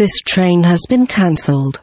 This train has been cancelled.